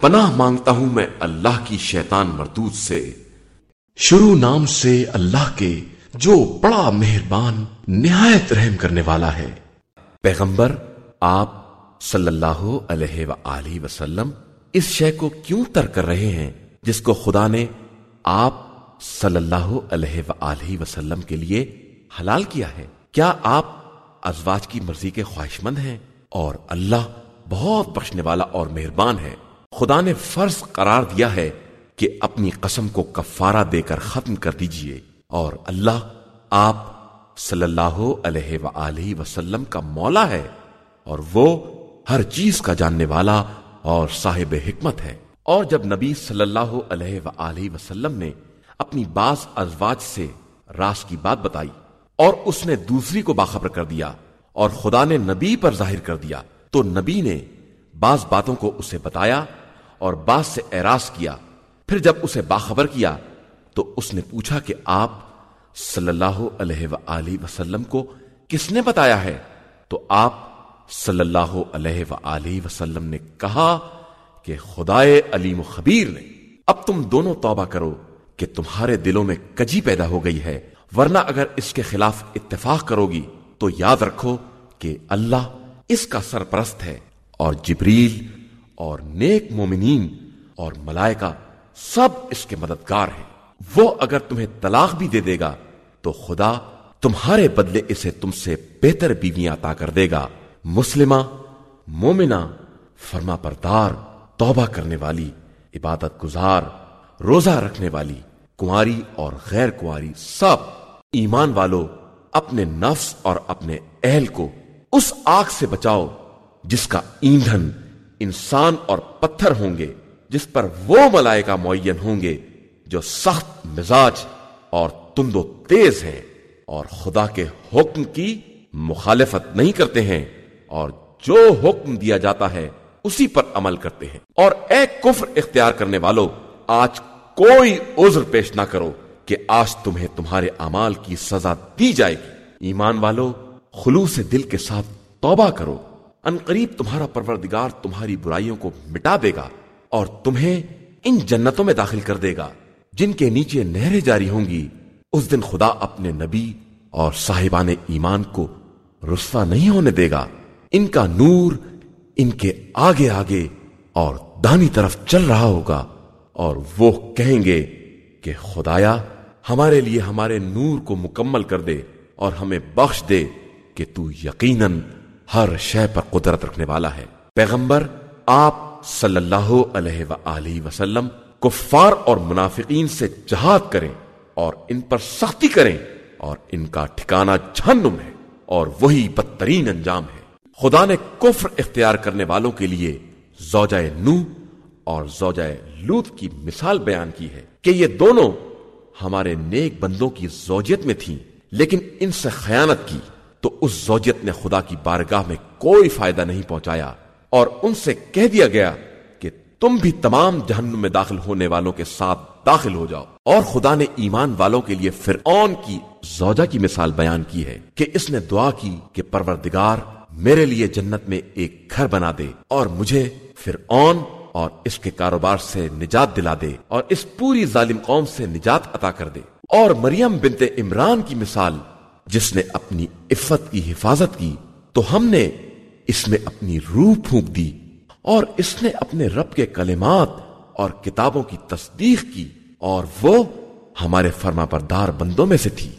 پناہ مانگتا ہوں میں اللہ کی شیطان مردود سے۔ شروع نام سے اللہ کے جو بڑا مہربان، نہایت رحم کرنے والا ہے۔ پیغمبر، آپ صلی اللہ علیہ وآلہ وسلم، اس شے کو کیوں تر کر رہے ہیں جس کو خدا نے آپ صلی اللہ علیہ وآلہ وسلم کے لیے حلال کیا ہے؟ کیا آپ ازواج کی مرضی کے خواہش مند ہیں اور اللہ بہت بخشنے والا اور مہربان ہے؟ خدا نے فرض قرار دیا ہے کہ اپنی قسم کو کفارہ دے کر ختم کر دیجیے اور اللہ آپ صلی اللہ علیہ وآلہ وسلم کا مولا ہے اور وہ ہر چیز کا جاننے والا اور صاحب حکمت ہے۔ اور جب نبی صلی اللہ علیہ وآلہ وسلم نے اپنی بعض ازواج سے راس کی بات بتائی اور اس نے دوسری کو باخبر کر دیا اور خدا نے نبی پر ظاہر کر دیا تو نبی نے بعض باتوں کو اسے بتایا اور بعض سے اعراض کیا۔ پھر جب اسے باخبر کیا تو اس نے پوچھا کہ آپ صلی اللہ علیہ وآلہ وسلم کو کس نے بتایا ہے؟ تو آپ صلی اللہ علیہ وآلہ وسلم نے کہا کہ خدائے علیم و خبیر نے۔ اب تم دونوں توبہ کرو کہ تمہارے دلوں میں کجی پیدا ہو گئی ہے، ورنہ اگر اس کے خلاف اتفاق کرو گی تو یاد رکھو کہ اللہ اس کا سرپرست ہے اور جبریل اور نیک مومنین اور ملائکہ سب اس کے مددگار ہیں۔ وہ اگر تمہیں طلاق بھی دے دے گا، تو خدا تمہارے بدلے اسے تم سے بہتر بیویاں عطا کر دے گا۔ مسلمہ، مومنہ، فرما پردار توبہ کرنے والی، عبادت گزار، روزہ رکھنے والی کماری اور غیر کماری سب ایمان والو، اپنے نفس اور اپنے اہل کو اس آگ سے بچاؤ جس کا ایندھن انسان اور پتھر ہوں گے جس پر وہ ملائکہ معین ہوں گے جو سخت مزاج اور تند و تیز ہیں اور خدا کے حکم کی مخالفت نہیں کرتے ہیں اور جو حکم دیا جاتا ہے اسی پر عمل کرتے ہیں۔ اور اے کفر اختیار کرنے والو، آج کوئی عذر پیش نہ کرو کہ آج تمہیں تمہارے امال کی سزا دی جائے گی۔ ایمان والو، خلوص دل کے ساتھ توبہ کرو۔ ان قریب تمہارا پروردگار تمہاری برائیوں کو مٹا دے گا اور تمہیں ان جنتوں میں داخل کر دے گا، جن کے نیچے نہریں جاری ہوں گی۔ اس دن خدا اپنے نبی اور صاحبان ایمان کو رسوا نہیں ہونے دے گا۔ ان کا نور ان کے آگے آگے اور دانی طرف چل رہا ہوگا اور وہ کہیں گے کہ خدایا، ہمارے لیے ہمارے نور کو مکمل کر دے اور ہمیں بخش دے کہ تو یقیناً ہر شے پر قدرت رکھنے والا ہے۔ پیغمبر، آپ صلی اللہ علیہ وآلہ وسلم، کفار اور منافقین سے جہاد کریں اور ان پر سختی کریں اور ان کا ٹھکانہ جہنم ہے اور وہی بدترین انجام ہے۔ خدا نے کفر اختیار کرنے والوں کے لیے زوجہ نو اور زوجہ لوت کی مثال بیان کی ہے کہ یہ دونوں ہمارے نیک بندوں کی زوجیت میں تھیں، لیکن ان سے خیانت کی۔ تو اس زوجیت نے خدا کی بارگاہ میں کوئی فائدہ نہیں پہنچایا اور ان سے کہہ دیا گیا کہ تم بھی تمام جہنم میں داخل ہونے والوں کے ساتھ داخل ہو جاؤ۔ اور خدا نے ایمان والوں کے لیے فرعون کی زوجہ کی مثال بیان کی ہے کہ اس نے دعا کی کہ پروردگار میرے لیے جنت میں ایک گھر بنا دے اور مجھے فرعون اور اس کے کاروبار سے نجات دلا دے اور اس پوری ظالم قوم سے نجات عطا کر دے۔ اور مریم بنت عمران کی مثال جس نے اپنی عفت کی حفاظت کی، تو ہم نے اس میں اپنی روح پھونک دی اور اس نے اپنے رب کے کلمات اور کتابوں کی تصدیق کی اور وہ ہمارے فرما بردار بندوں میں سے تھی۔